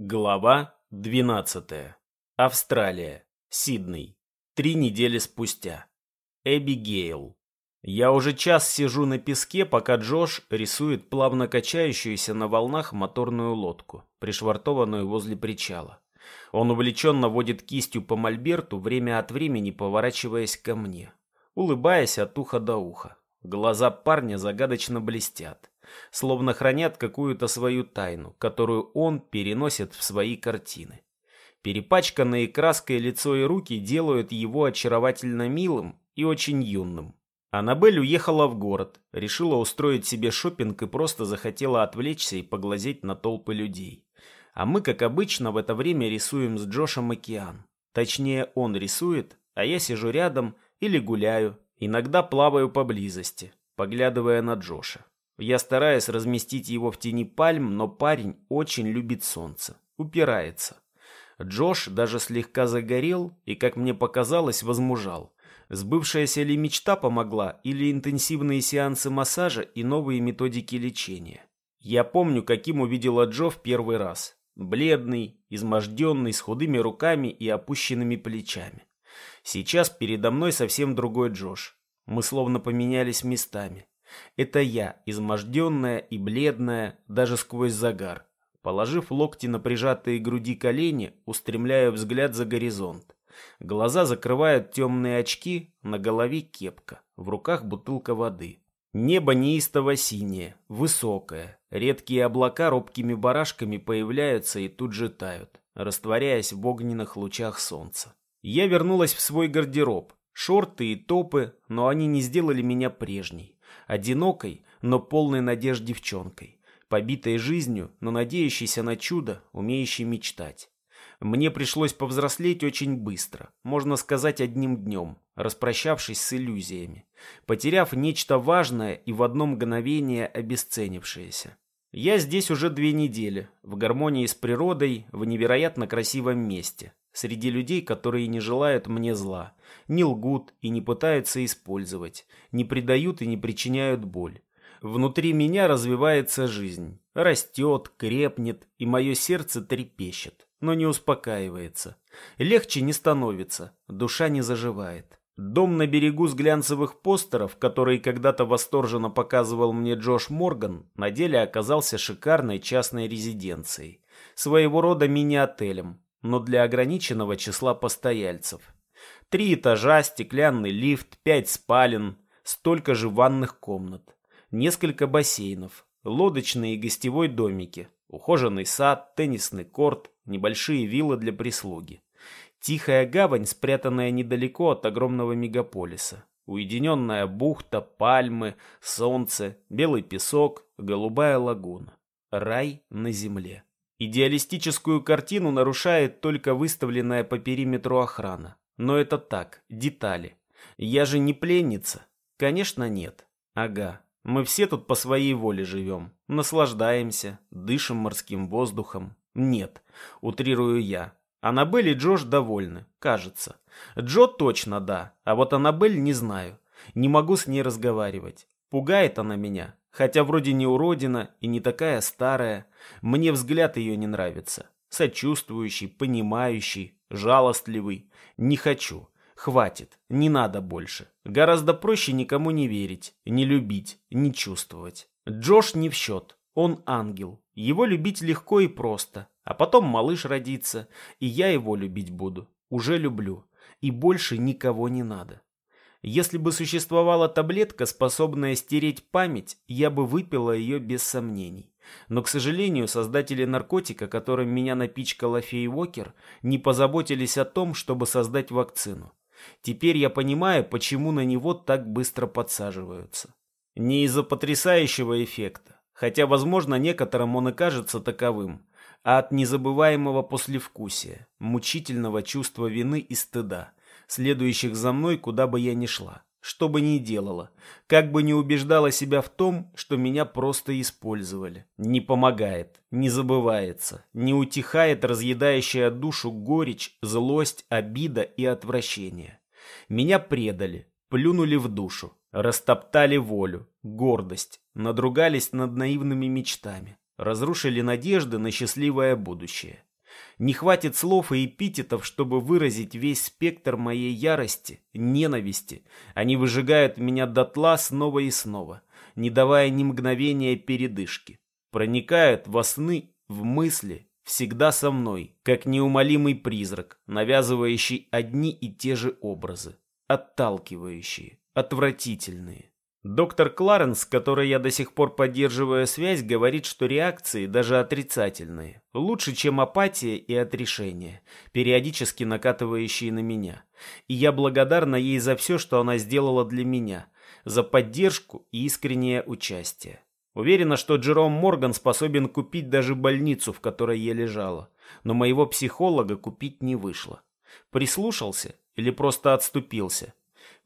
Глава 12. Австралия. Сидней. Три недели спустя. Эбигейл. Я уже час сижу на песке, пока Джош рисует плавно качающуюся на волнах моторную лодку, пришвартованную возле причала. Он увлеченно водит кистью по мольберту, время от времени поворачиваясь ко мне, улыбаясь от уха до уха. Глаза парня загадочно блестят словно хранят какую-то свою тайну, которую он переносит в свои картины. Перепачканные краской лицо и руки делают его очаровательно милым и очень юным. Аннабель уехала в город, решила устроить себе шопинг и просто захотела отвлечься и поглазеть на толпы людей. А мы, как обычно, в это время рисуем с Джошем океан. Точнее, он рисует, а я сижу рядом или гуляю, иногда плаваю поблизости, поглядывая на Джоша. Я стараюсь разместить его в тени пальм, но парень очень любит солнце, упирается. Джош даже слегка загорел и, как мне показалось, возмужал. Сбывшаяся ли мечта помогла, или интенсивные сеансы массажа и новые методики лечения. Я помню, каким увидела Джо в первый раз. Бледный, изможденный, с худыми руками и опущенными плечами. Сейчас передо мной совсем другой Джош. Мы словно поменялись местами. Это я, изможденная и бледная, даже сквозь загар. Положив локти на прижатые груди колени, устремляю взгляд за горизонт. Глаза закрывают темные очки, на голове кепка, в руках бутылка воды. Небо неистово синее, высокое. Редкие облака робкими барашками появляются и тут же тают, растворяясь в огненных лучах солнца. Я вернулась в свой гардероб. Шорты и топы, но они не сделали меня прежней. Одинокой, но полной надежд девчонкой. Побитой жизнью, но надеющейся на чудо, умеющей мечтать. Мне пришлось повзрослеть очень быстро, можно сказать одним днем, распрощавшись с иллюзиями, потеряв нечто важное и в одно мгновение обесценившееся. Я здесь уже две недели, в гармонии с природой, в невероятно красивом месте, среди людей, которые не желают мне зла, не лгут и не пытаются использовать, не предают и не причиняют боль. Внутри меня развивается жизнь, растет, крепнет, и мое сердце трепещет, но не успокаивается. Легче не становится, душа не заживает. Дом на берегу с глянцевых постеров, который когда-то восторженно показывал мне Джош Морган, на деле оказался шикарной частной резиденцией, своего рода мини-отелем, но для ограниченного числа постояльцев. Три этажа, стеклянный лифт, пять спален, столько же ванных комнат, несколько бассейнов, лодочные и гостевой домики, ухоженный сад, теннисный корт, небольшие виллы для прислуги. Тихая гавань, спрятанная недалеко от огромного мегаполиса. Уединенная бухта, пальмы, солнце, белый песок, голубая лагуна. Рай на земле. Идеалистическую картину нарушает только выставленная по периметру охрана. Но это так, детали. Я же не пленница. Конечно, нет. Ага, мы все тут по своей воле живем. Наслаждаемся, дышим морским воздухом. Нет, утрирую я. Аннабель и Джош довольны, кажется. Джо точно да, а вот Аннабель не знаю. Не могу с ней разговаривать. Пугает она меня, хотя вроде не уродина и не такая старая. Мне взгляд ее не нравится. Сочувствующий, понимающий, жалостливый. Не хочу. Хватит. Не надо больше. Гораздо проще никому не верить, не любить, не чувствовать. Джош не в счет. Он ангел. Его любить легко и просто. А потом малыш родится, и я его любить буду. Уже люблю. И больше никого не надо. Если бы существовала таблетка, способная стереть память, я бы выпила ее без сомнений. Но, к сожалению, создатели наркотика, которым меня напичкала Фей Уокер, не позаботились о том, чтобы создать вакцину. Теперь я понимаю, почему на него так быстро подсаживаются. Не из-за потрясающего эффекта, хотя, возможно, некоторым он и кажется таковым, а от незабываемого послевкусия, мучительного чувства вины и стыда – следующих за мной, куда бы я ни шла, что бы ни делала, как бы ни убеждала себя в том, что меня просто использовали. Не помогает, не забывается, не утихает разъедающая душу горечь, злость, обида и отвращение. Меня предали, плюнули в душу, растоптали волю, гордость, надругались над наивными мечтами, разрушили надежды на счастливое будущее. Не хватит слов и эпитетов, чтобы выразить весь спектр моей ярости, ненависти. Они выжигают меня дотла снова и снова, не давая ни мгновения передышки. Проникают во сны, в мысли, всегда со мной, как неумолимый призрак, навязывающий одни и те же образы, отталкивающие, отвратительные. Доктор Кларенс, с которой я до сих пор поддерживаю связь, говорит, что реакции, даже отрицательные, лучше, чем апатия и отрешение, периодически накатывающие на меня. И я благодарна ей за все, что она сделала для меня, за поддержку и искреннее участие. Уверена, что Джером Морган способен купить даже больницу, в которой я лежала, но моего психолога купить не вышло. Прислушался или просто отступился?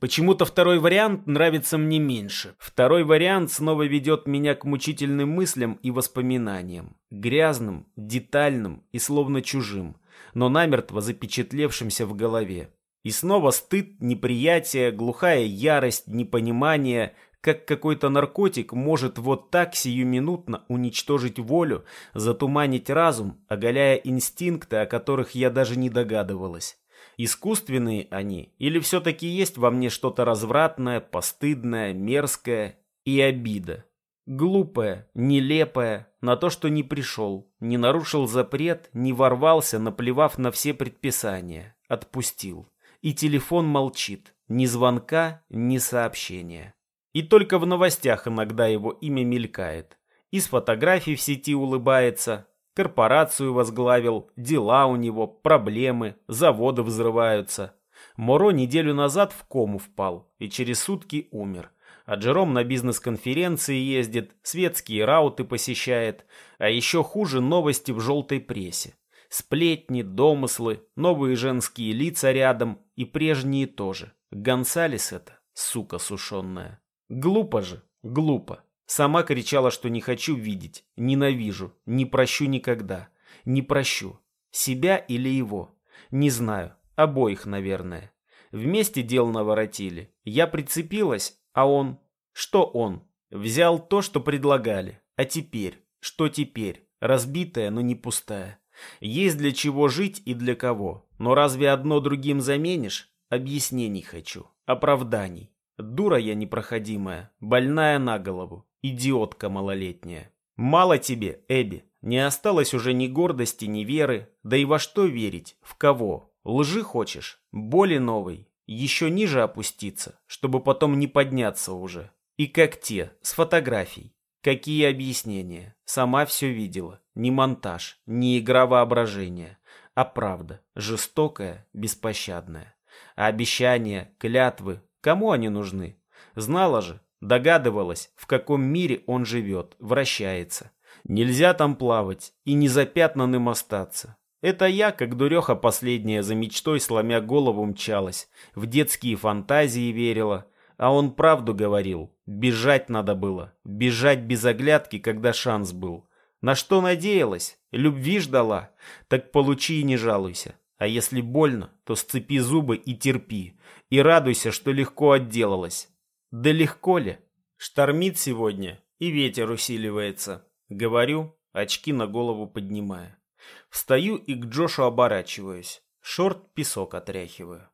Почему-то второй вариант нравится мне меньше. Второй вариант снова ведет меня к мучительным мыслям и воспоминаниям. Грязным, детальным и словно чужим, но намертво запечатлевшимся в голове. И снова стыд, неприятие, глухая ярость, непонимание, как какой-то наркотик может вот так сиюминутно уничтожить волю, затуманить разум, оголяя инстинкты, о которых я даже не догадывалась. Искусственные они или все-таки есть во мне что-то развратное, постыдное, мерзкое и обида? Глупая, нелепая, на то, что не пришел, не нарушил запрет, не ворвался, наплевав на все предписания, отпустил. И телефон молчит, ни звонка, ни сообщения. И только в новостях иногда его имя мелькает. Из фотографий в сети улыбается, Корпорацию возглавил, дела у него, проблемы, заводы взрываются. Моро неделю назад в кому впал и через сутки умер. А Джером на бизнес-конференции ездит, светские рауты посещает, а еще хуже новости в желтой прессе. Сплетни, домыслы, новые женские лица рядом и прежние тоже. Гонсалес это, сука сушеная. Глупо же, глупо. Сама кричала, что не хочу видеть, ненавижу, не прощу никогда. Не прощу. Себя или его? Не знаю. Обоих, наверное. Вместе дел наворотили. Я прицепилась, а он... Что он? Взял то, что предлагали. А теперь? Что теперь? Разбитая, но не пустая. Есть для чего жить и для кого. Но разве одно другим заменишь? Объяснений хочу. Оправданий. Дура я непроходимая, больная на голову. Идиотка малолетняя. Мало тебе, Эбби. Не осталось уже ни гордости, ни веры. Да и во что верить? В кого? Лжи хочешь? Боли новой? Еще ниже опуститься, чтобы потом не подняться уже. И как те, с фотографий. Какие объяснения? Сама все видела. Ни монтаж, ни игра воображения. А правда, жестокая, беспощадная. А обещания, клятвы, кому они нужны? Знала же, Догадывалась, в каком мире он живет, вращается. Нельзя там плавать и незапятнанным остаться. Это я, как дуреха последняя, за мечтой сломя голову мчалась, в детские фантазии верила, а он правду говорил. Бежать надо было, бежать без оглядки, когда шанс был. На что надеялась? Любви ждала? Так получи и не жалуйся. А если больно, то сцепи зубы и терпи. И радуйся, что легко отделалась. Да легко ли? Штормит сегодня, и ветер усиливается. Говорю, очки на голову поднимая. Встаю и к Джошу оборачиваюсь. Шорт песок отряхиваю.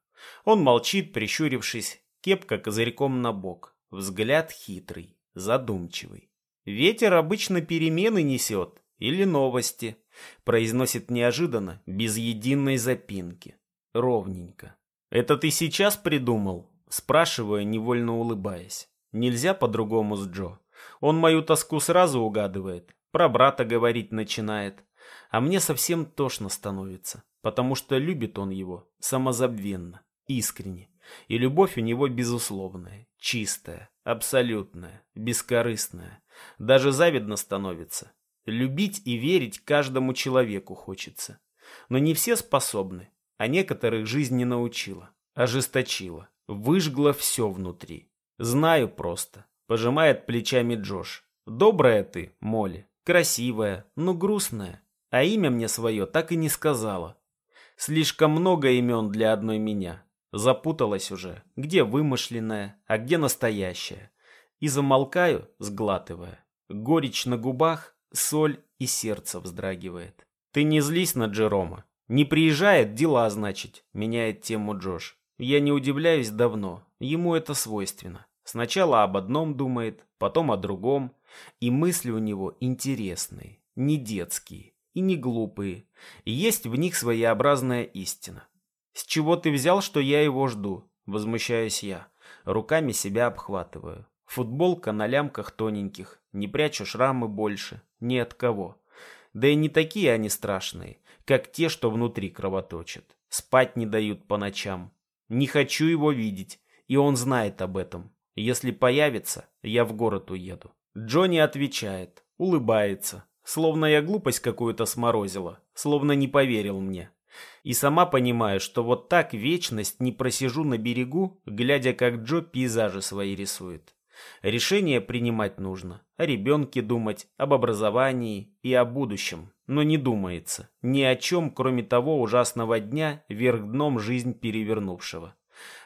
Он молчит, прищурившись, кепка козырьком на бок. Взгляд хитрый, задумчивый. Ветер обычно перемены несет или новости. Произносит неожиданно, без единой запинки. Ровненько. Это ты сейчас придумал? Спрашиваю, невольно улыбаясь. Нельзя по-другому с Джо. Он мою тоску сразу угадывает, про брата говорить начинает. А мне совсем тошно становится, потому что любит он его самозабвенно, искренне. И любовь у него безусловная, чистая, абсолютная, бескорыстная. Даже завидно становится. Любить и верить каждому человеку хочется. Но не все способны, а некоторых жизнь не научила, ожесточила. Выжгло все внутри. Знаю просто. Пожимает плечами Джош. Добрая ты, Молли. Красивая, но грустная. А имя мне свое так и не сказала. Слишком много имен для одной меня. Запуталась уже, где вымышленная, а где настоящая. И замолкаю, сглатывая. Горечь на губах, соль и сердце вздрагивает. Ты не злись на Джерома. Не приезжает, дела, значит, меняет тему Джош. Я не удивляюсь давно, ему это свойственно. Сначала об одном думает, потом о другом, и мысли у него интересные, не детские и не глупые, и есть в них своеобразная истина. «С чего ты взял, что я его жду?» – возмущаюсь я, руками себя обхватываю. Футболка на лямках тоненьких, не прячу шрамы больше, ни от кого. Да и не такие они страшные, как те, что внутри кровоточат. Спать не дают по ночам. Не хочу его видеть, и он знает об этом. Если появится, я в город уеду. Джонни отвечает, улыбается, словно я глупость какую-то сморозила, словно не поверил мне. И сама понимаю, что вот так вечность не просижу на берегу, глядя, как Джо пейзажи свои рисует. Решение принимать нужно, о ребенке думать, об образовании и о будущем. Но не думается ни о чем, кроме того ужасного дня, вверх дном жизнь перевернувшего.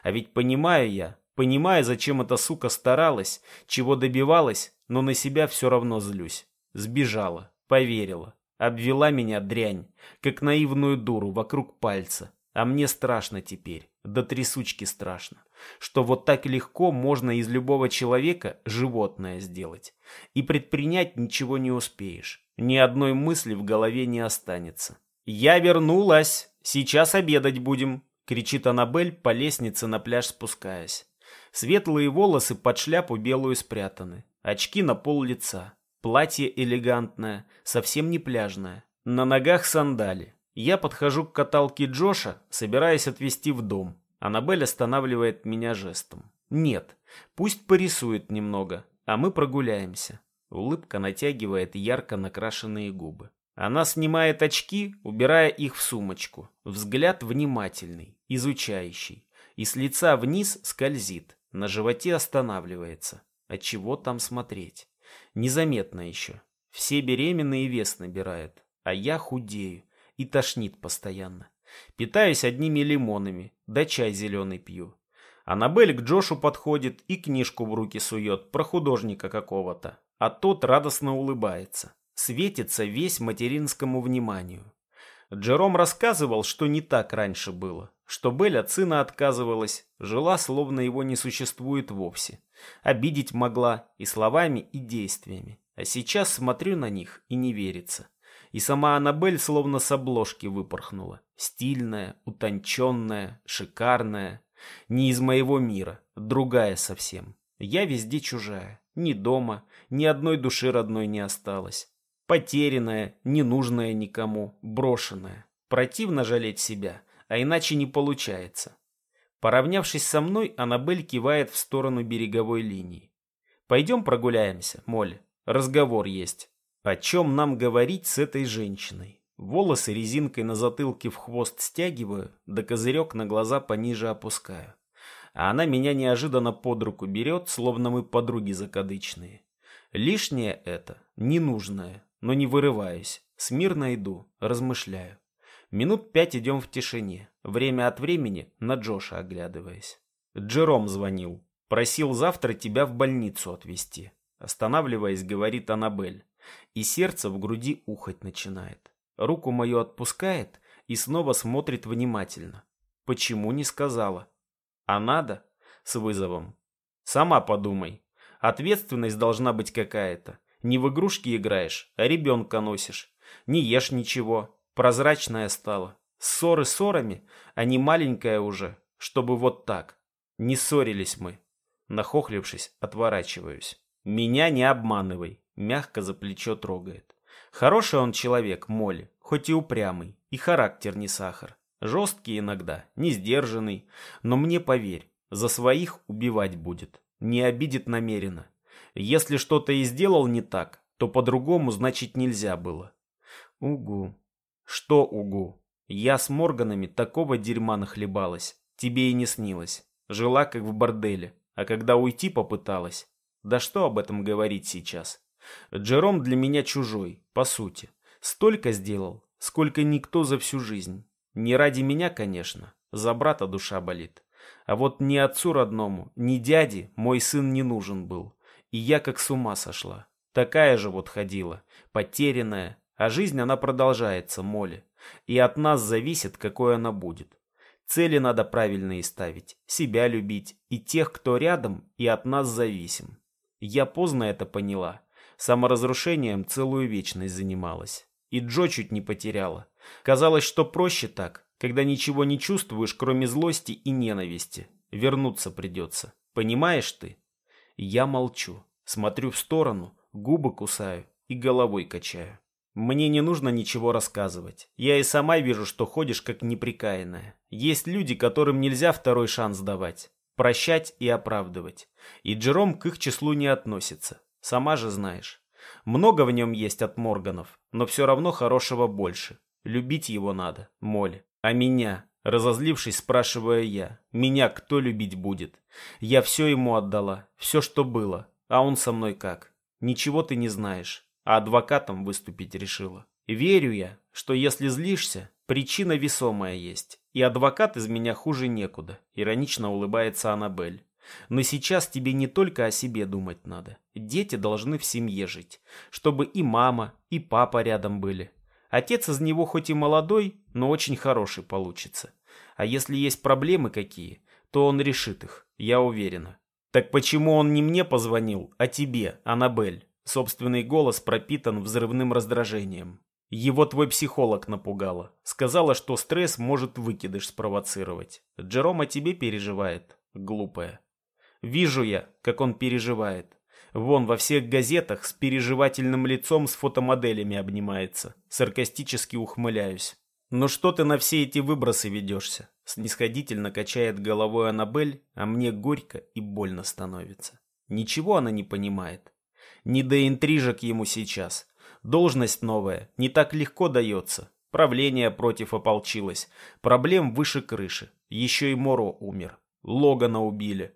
А ведь понимаю я, понимаю, зачем эта сука старалась, чего добивалась, но на себя все равно злюсь. Сбежала, поверила, обвела меня дрянь, как наивную дуру вокруг пальца. А мне страшно теперь, до трясучки страшно, что вот так легко можно из любого человека животное сделать. И предпринять ничего не успеешь, ни одной мысли в голове не останется. «Я вернулась! Сейчас обедать будем!» — кричит Аннабель по лестнице на пляж спускаясь. Светлые волосы под шляпу белую спрятаны, очки на пол лица, платье элегантное, совсем не пляжное, на ногах сандали. Я подхожу к каталке Джоша, собираясь отвезти в дом. Аннабель останавливает меня жестом. Нет, пусть порисует немного, а мы прогуляемся. Улыбка натягивает ярко накрашенные губы. Она снимает очки, убирая их в сумочку. Взгляд внимательный, изучающий. И с лица вниз скользит, на животе останавливается. От чего там смотреть? Незаметно еще. Все беременные вес набирают, а я худею и тошнит постоянно. Питаюсь одними лимонами, да чай зеленый пью. Аннабель к Джошу подходит и книжку в руки сует про художника какого-то, а тот радостно улыбается, светится весь материнскому вниманию. Джером рассказывал, что не так раньше было, что Белль от сына отказывалась, жила, словно его не существует вовсе. Обидеть могла и словами, и действиями. А сейчас смотрю на них и не верится. И сама Аннабель словно с обложки выпорхнула. Стильная, утонченная, шикарная. Не из моего мира, другая совсем. Я везде чужая. Ни дома, ни одной души родной не осталось. Потерянная, ненужная никому, брошенная. Противно жалеть себя, а иначе не получается. Поравнявшись со мной, Аннабель кивает в сторону береговой линии. «Пойдем прогуляемся, Молли. Разговор есть». О чем нам говорить с этой женщиной? Волосы резинкой на затылке в хвост стягиваю, да козырек на глаза пониже опускаю. А она меня неожиданно под руку берет, словно мы подруги закадычные. Лишнее это, ненужное, но не вырываюсь. Смирно иду, размышляю. Минут пять идем в тишине, время от времени на Джоша оглядываясь. Джером звонил, просил завтра тебя в больницу отвезти. Останавливаясь, говорит Аннабель и сердце в груди ухать начинает. Руку мою отпускает и снова смотрит внимательно. Почему не сказала? А надо? С вызовом. Сама подумай. Ответственность должна быть какая-то. Не в игрушки играешь, а ребенка носишь. Не ешь ничего. Прозрачная стала. Ссоры ссорами, а не маленькая уже, чтобы вот так. Не ссорились мы. Нахохлившись, отворачиваюсь. Меня не обманывай мягко за плечо трогает. Хороший он человек, Молли, хоть и упрямый, и характер не сахар. Жесткий иногда, не сдержанный, но мне поверь, за своих убивать будет, не обидит намеренно. Если что-то и сделал не так, то по-другому значит нельзя было. Угу. Что угу? Я с Морганами такого дерьма нахлебалась, тебе и не снилось. Жила как в борделе, а когда уйти попыталась, да что об этом говорить сейчас? Джером для меня чужой, по сути. Столько сделал, сколько никто за всю жизнь. Не ради меня, конечно, за брата душа болит. А вот ни отцу родному, ни дяде мой сын не нужен был. И я как с ума сошла. Такая же вот ходила, потерянная. А жизнь она продолжается, Моле. И от нас зависит, какой она будет. Цели надо правильные ставить, себя любить, и тех, кто рядом, и от нас зависим. Я поздно это поняла. Саморазрушением целую вечность занималась. И Джо чуть не потеряла. Казалось, что проще так, когда ничего не чувствуешь, кроме злости и ненависти. Вернуться придется. Понимаешь ты? Я молчу, смотрю в сторону, губы кусаю и головой качаю. Мне не нужно ничего рассказывать. Я и сама вижу, что ходишь как неприкаянная. Есть люди, которым нельзя второй шанс давать. Прощать и оправдывать. И Джером к их числу не относится. Сама же знаешь. Много в нем есть от Морганов, но все равно хорошего больше. Любить его надо, Молли. А меня, разозлившись, спрашиваю я, меня кто любить будет? Я все ему отдала, все, что было. А он со мной как? Ничего ты не знаешь а адвокатом выступить решила. Верю я, что если злишься, причина весомая есть, и адвокат из меня хуже некуда, иронично улыбается Аннабель. Но сейчас тебе не только о себе думать надо. Дети должны в семье жить, чтобы и мама, и папа рядом были. Отец из него хоть и молодой, но очень хороший получится. А если есть проблемы какие, то он решит их, я уверена. Так почему он не мне позвонил, а тебе, Аннабель? Собственный голос пропитан взрывным раздражением. Его твой психолог напугала. Сказала, что стресс может выкидыш спровоцировать. Джерома тебе переживает. Глупая. Вижу я, как он переживает. Вон во всех газетах с переживательным лицом с фотомоделями обнимается. Саркастически ухмыляюсь. «Ну что ты на все эти выбросы ведешься?» Снисходительно качает головой Аннабель, а мне горько и больно становится. Ничего она не понимает. Не до интрижек ему сейчас. Должность новая, не так легко дается. Правление против ополчилось. Проблем выше крыши. Еще и Моро умер. Логана убили.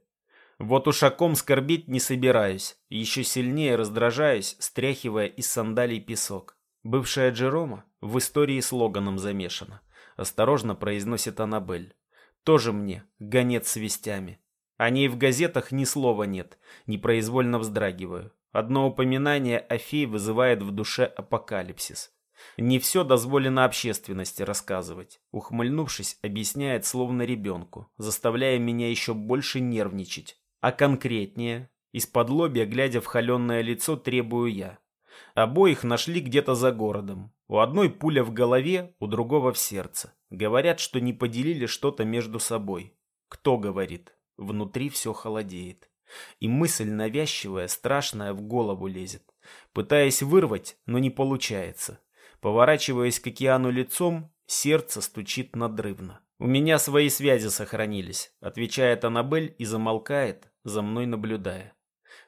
Вот ушаком скорбить не собираюсь. Еще сильнее раздражаюсь, стряхивая из сандалий песок. Бывшая Джерома в истории с Логаном замешана. Осторожно произносит Аннабель. Тоже мне, гонец с вестями. О ней в газетах ни слова нет. Непроизвольно вздрагиваю. Одно упоминание о фее вызывает в душе апокалипсис. Не все дозволено общественности рассказывать. Ухмыльнувшись, объясняет словно ребенку, заставляя меня еще больше нервничать. А конкретнее, из-под лобья, глядя в холеное лицо, требую я. Обоих нашли где-то за городом. У одной пуля в голове, у другого в сердце. Говорят, что не поделили что-то между собой. Кто говорит? Внутри все холодеет. И мысль навязчивая, страшная в голову лезет. Пытаясь вырвать, но не получается. Поворачиваясь к океану лицом, сердце стучит надрывно. «У меня свои связи сохранились», — отвечает Аннабель и замолкает, за мной наблюдая.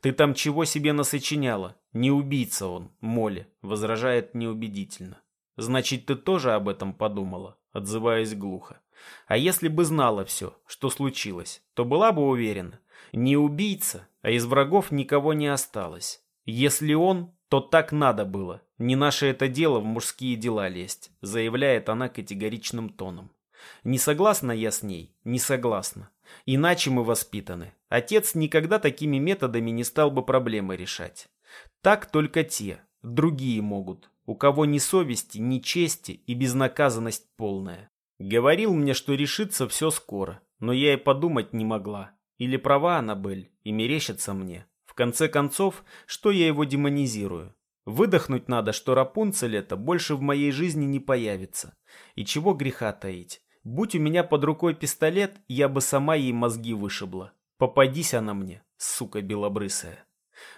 «Ты там чего себе насочиняла? Не убийца он, Молли», — возражает неубедительно. «Значит, ты тоже об этом подумала?» — отзываясь глухо. «А если бы знала все, что случилось, то была бы уверена, не убийца, а из врагов никого не осталось. Если он, то так надо было. Не наше это дело в мужские дела лезть, заявляет она категоричным тоном. Не согласна я с ней, не согласна. Иначе мы воспитаны. Отец никогда такими методами не стал бы проблемы решать. Так только те, другие могут, у кого ни совести, ни чести и безнаказанность полная. Говорил мне, что решится все скоро, но я и подумать не могла. Или права Аннабель, и мерещится мне. В конце концов, что я его демонизирую? Выдохнуть надо, что Рапунцель это больше в моей жизни не появится. И чего греха таить? Будь у меня под рукой пистолет, я бы сама ей мозги вышибла. Попадись она мне, сука белобрысая.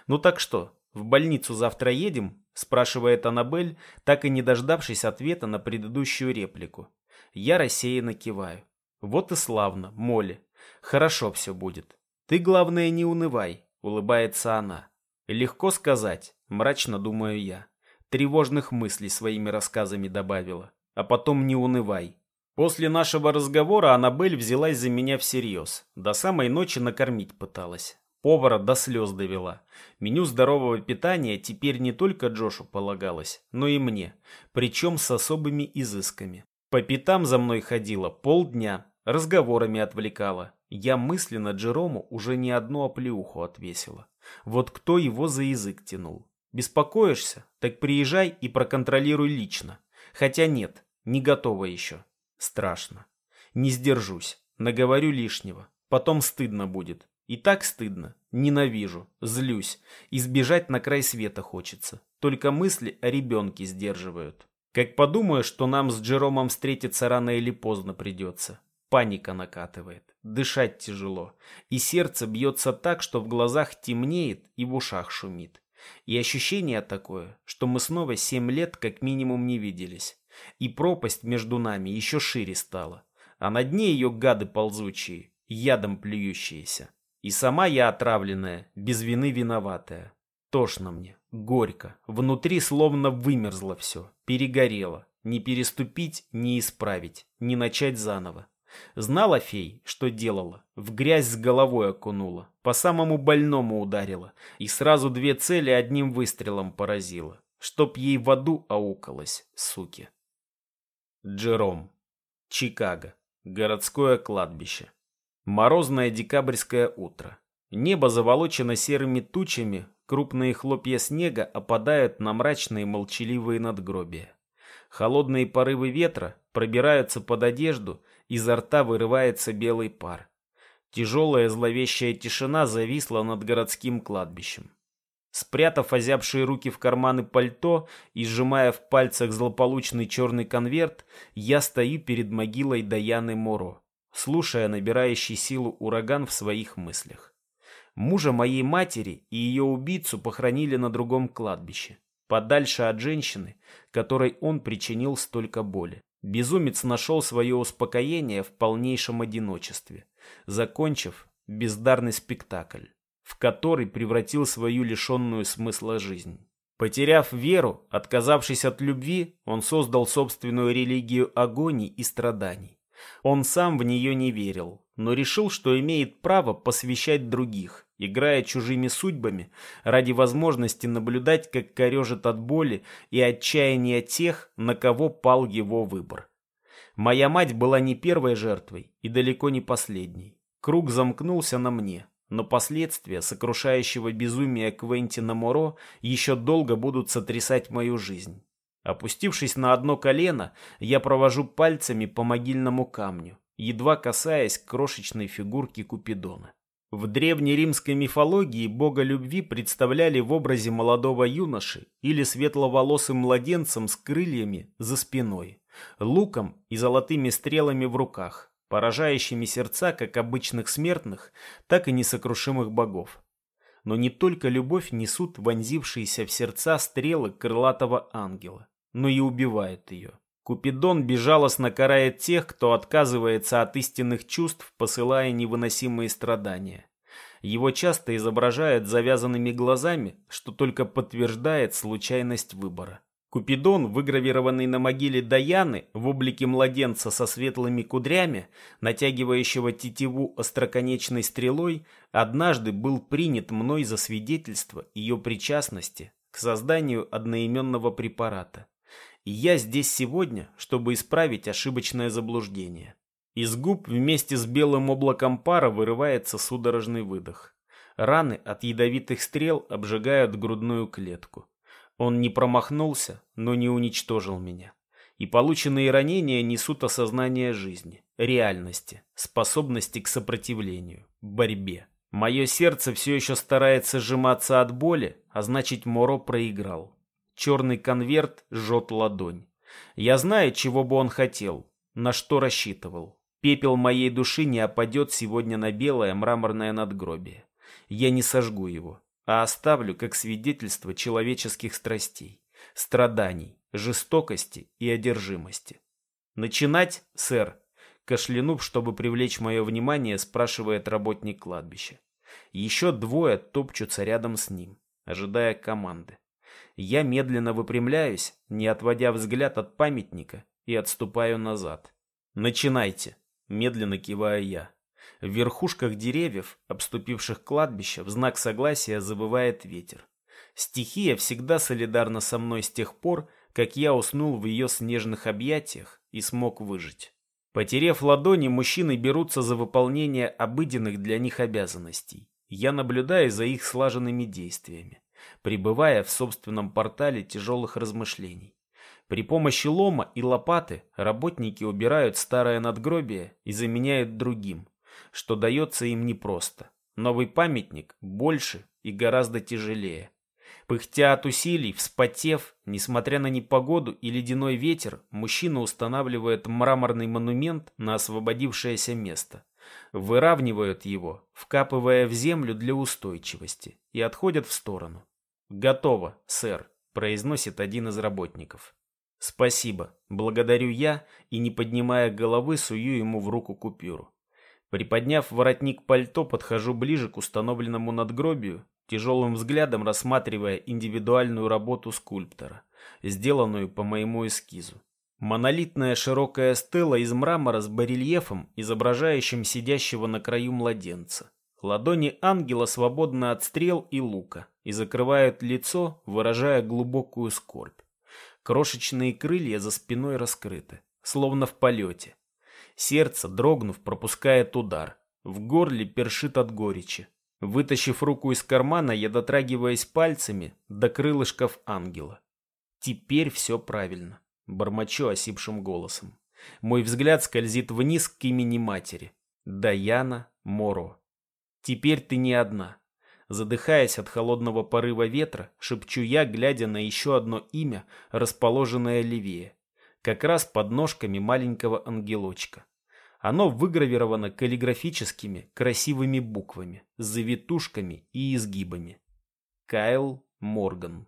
Ну так что, в больницу завтра едем? Спрашивает Аннабель, так и не дождавшись ответа на предыдущую реплику. Я рассеянно киваю. Вот и славно, Молли. Хорошо все будет. Ты, главное, не унывай, улыбается она. Легко сказать, мрачно думаю я. Тревожных мыслей своими рассказами добавила. А потом не унывай. После нашего разговора Аннабель взялась за меня всерьез. До самой ночи накормить пыталась. Повара до слез довела. Меню здорового питания теперь не только Джошу полагалось, но и мне. Причем с особыми изысками. По пятам за мной ходила полдня, разговорами отвлекала. Я мысленно Джерому уже не одну оплеуху отвесила. Вот кто его за язык тянул. Беспокоишься? Так приезжай и проконтролируй лично. Хотя нет, Не готова еще. Страшно. Не сдержусь. Наговорю лишнего. Потом стыдно будет. И так стыдно. Ненавижу. Злюсь. Избежать на край света хочется. Только мысли о ребенке сдерживают. Как подумаю, что нам с Джеромом встретиться рано или поздно придется. Паника накатывает. Дышать тяжело. И сердце бьется так, что в глазах темнеет и в ушах шумит. И ощущение такое, что мы снова семь лет как минимум не виделись. И пропасть между нами еще шире стала. А на дне ее гады ползучие, ядом плюющиеся. И сама я отравленная, без вины виноватая. Тошно мне, горько, внутри словно вымерзло все, перегорело. Не переступить, не исправить, не начать заново. Знала фей, что делала, в грязь с головой окунула, по самому больному ударила и сразу две цели одним выстрелом поразила, чтоб ей в аду аукалось, суки. Джером. Чикаго. Городское кладбище. Морозное декабрьское утро. Небо заволочено серыми тучами, крупные хлопья снега опадают на мрачные молчаливые надгробия. Холодные порывы ветра пробираются под одежду, изо рта вырывается белый пар. Тяжелая зловещая тишина зависла над городским кладбищем. Спрятав озябшие руки в карманы пальто и сжимая в пальцах злополучный черный конверт, я стою перед могилой Даяны Моро, слушая набирающий силу ураган в своих мыслях. Мужа моей матери и ее убийцу похоронили на другом кладбище, подальше от женщины, которой он причинил столько боли. Безумец нашел свое успокоение в полнейшем одиночестве, закончив бездарный спектакль в который превратил свою лишенную смысла жизнь. Потеряв веру, отказавшись от любви, он создал собственную религию агоний и страданий. Он сам в нее не верил, но решил, что имеет право посвящать других, играя чужими судьбами ради возможности наблюдать, как корежит от боли и отчаяния тех, на кого пал его выбор. Моя мать была не первой жертвой и далеко не последней. Круг замкнулся на мне, но последствия сокрушающего безумия Квентина Моро еще долго будут сотрясать мою жизнь. Опустившись на одно колено, я провожу пальцами по могильному камню, едва касаясь крошечной фигурки Купидона. В древней римской мифологии бога любви представляли в образе молодого юноши или светловолосым младенцем с крыльями за спиной, луком и золотыми стрелами в руках, поражающими сердца как обычных смертных, так и несокрушимых богов. Но не только любовь несут вонзившиеся в сердца стрелы крылатого ангела, но и убивает ее. Купидон безжалостно карает тех, кто отказывается от истинных чувств, посылая невыносимые страдания. Его часто изображают завязанными глазами, что только подтверждает случайность выбора. Купидон, выгравированный на могиле Даяны в облике младенца со светлыми кудрями, натягивающего тетиву остроконечной стрелой, однажды был принят мной за свидетельство ее причастности к созданию одноименного препарата. И я здесь сегодня, чтобы исправить ошибочное заблуждение. Из губ вместе с белым облаком пара вырывается судорожный выдох. Раны от ядовитых стрел обжигают грудную клетку. Он не промахнулся, но не уничтожил меня. И полученные ранения несут осознание жизни, реальности, способности к сопротивлению, борьбе. Мое сердце все еще старается сжиматься от боли, а значит Моро проиграл. Черный конверт жжет ладонь. Я знаю, чего бы он хотел, на что рассчитывал. Пепел моей души не опадет сегодня на белое мраморное надгробие. Я не сожгу его а оставлю как свидетельство человеческих страстей, страданий, жестокости и одержимости. «Начинать, сэр?» Кашлянув, чтобы привлечь мое внимание, спрашивает работник кладбища. Еще двое топчутся рядом с ним, ожидая команды. Я медленно выпрямляюсь, не отводя взгляд от памятника, и отступаю назад. «Начинайте!» – медленно киваю я. В верхушках деревьев, обступивших кладбище, в знак согласия забывает ветер. Стихия всегда солидарна со мной с тех пор, как я уснул в ее снежных объятиях и смог выжить. Потерев ладони, мужчины берутся за выполнение обыденных для них обязанностей. Я наблюдаю за их слаженными действиями, пребывая в собственном портале тяжелых размышлений. При помощи лома и лопаты работники убирают старое надгробие и заменяют другим, что дается им непросто. Новый памятник больше и гораздо тяжелее. Пыхтя от усилий, вспотев, несмотря на непогоду и ледяной ветер, мужчина устанавливает мраморный монумент на освободившееся место. Выравнивают его, вкапывая в землю для устойчивости, и отходят в сторону. «Готово, сэр», — произносит один из работников. «Спасибо. Благодарю я и, не поднимая головы, сую ему в руку купюру. Приподняв воротник пальто, подхожу ближе к установленному надгробию, тяжелым взглядом рассматривая индивидуальную работу скульптора, сделанную по моему эскизу. Монолитная широкая стела из мрамора с барельефом, изображающим сидящего на краю младенца. Ладони ангела свободны от стрел и лука и закрывают лицо, выражая глубокую скорбь. Крошечные крылья за спиной раскрыты, словно в полете. Сердце, дрогнув, пропускает удар. В горле першит от горечи. Вытащив руку из кармана, я дотрагиваюсь пальцами до крылышков ангела. Теперь все правильно. Бормочу осипшим голосом. Мой взгляд скользит вниз к имени матери. Даяна Моро. Теперь ты не одна. Задыхаясь от холодного порыва ветра, шепчу я, глядя на еще одно имя, расположенное левее, как раз под ножками маленького ангелочка. Оно выгравировано каллиграфическими красивыми буквами, завитушками и изгибами. Кайл Морган